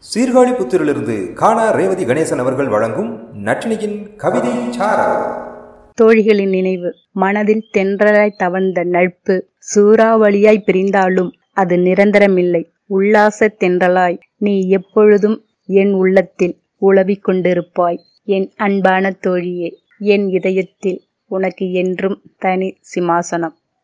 சீர்காழி புத்திரிலிருந்து காணா ரேவதி கணேசன் அவர்கள் வழங்கும் நட்டினியின் கவிதை தோழிகளின் நினைவு. மனதில் தென்றலாய் தவழ்ந்த நட்பு சூறாவளியாய் பிரிந்தாலும் அது நிரந்தரமில்லை. உல்லாச தென்றலாய் நீ எப்பொழுதும் என் உள்ளத்தில் உளவிக் கொண்டிருப்பாய். என் அன்பான தோழியே என் இதயத்தில் உனக்கு என்றும் தனி சிம்மாசனம்.